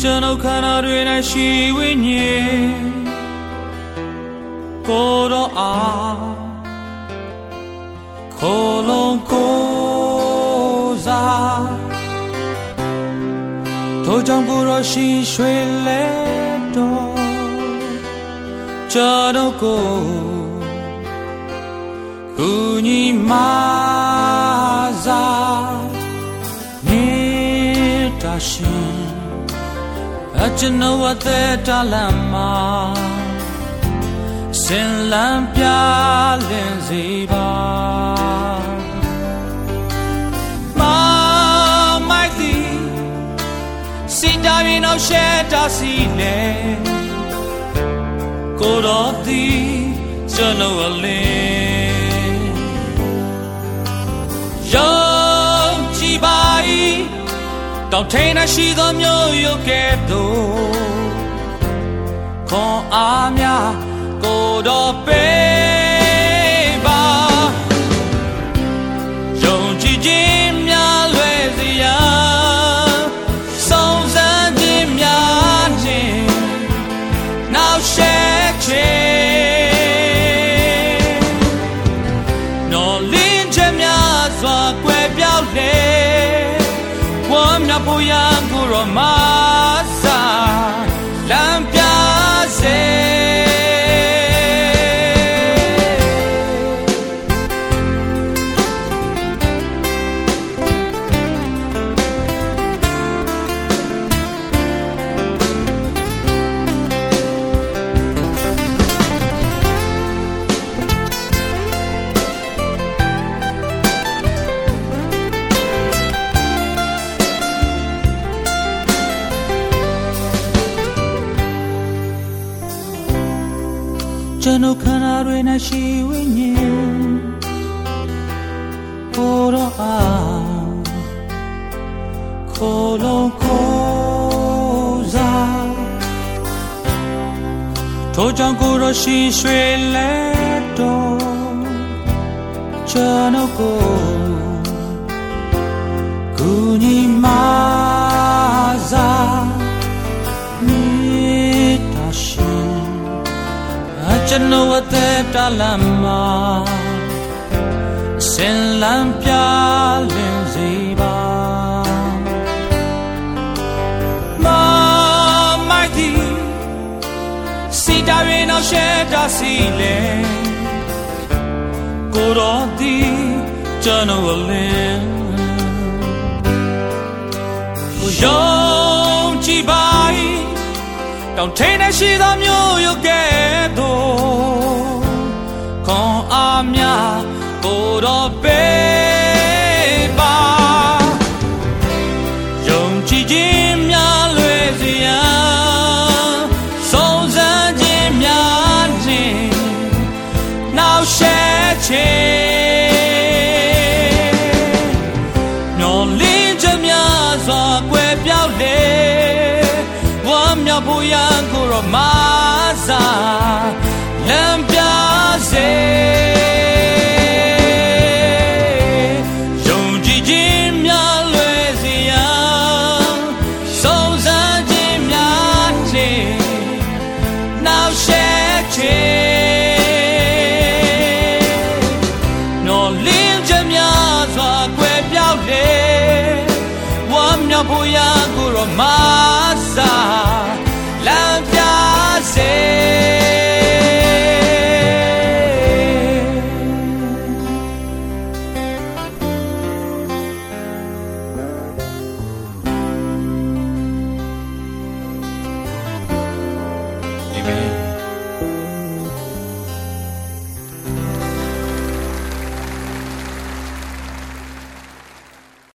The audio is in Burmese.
ကျွန်ုပ်ခန္ဓာတွေ၌ရှိဝိညာဉ်ကိုတော့အားခိုလုံးကိုစားထိုကြောင့်ကိုတော့ရှိရွှေလဲတော့ကျွန်ုပ်ကိုကူညီမာစားနေတာရှိ အကျွန်ုပ်အသက်တာလမ်းမှာစင်လန်းပြလင်းစီပါမာမိုက်ဒီစီတာရင်အောင်ရှက်တာစီလေကိုတော်သည်ကျွန်ုပ်အလင်း တောင်ထိန်ရှိသောမြို့ရုပ်ကဲ့သို့ခွန်အားများကိုတော်ပေး nya bo yang Janukanaruena shiwenye Koro a Koro koza Tojanguro shi shuele do Januko Guni mai ကျွန်ုပ်အသက်တာလမ်းမှာစင်လန်းပြလင်းစီပါမမိုက်ဒီစီတာရင်အောင်ရှက်တာစီလေကိုတော်ဒီကျွန်ုပ်အလင်းယုံကြည်ပါတောင်ထိန်တဲ့ရှိသောမျိုးရုပ်ကဲ့ သို့ခွန်အားများကိုတော်ပေးပါယုံကြည်ခြင်းများလွယ်စေရန်စုံစမ်းခြင်းများခြင်းနောက်ရှက်ခြင်းမျောလင်းခြင်းများစွာကွယ်ပြောက်လေမြောက်ဖို့ရန်ကိုရောမ စားလမ်းပြစေယုံကြည်ခြင်းများလွယ်စေရန်စုံစမ်းခြင်းများခြင်းနောက်ရှက်ခြင်းနော်လင်းခြင်းများစွာကွယ်ပြောက်လေဝမ်းမြောက်ဖို့ရန်ကိုရောမစား love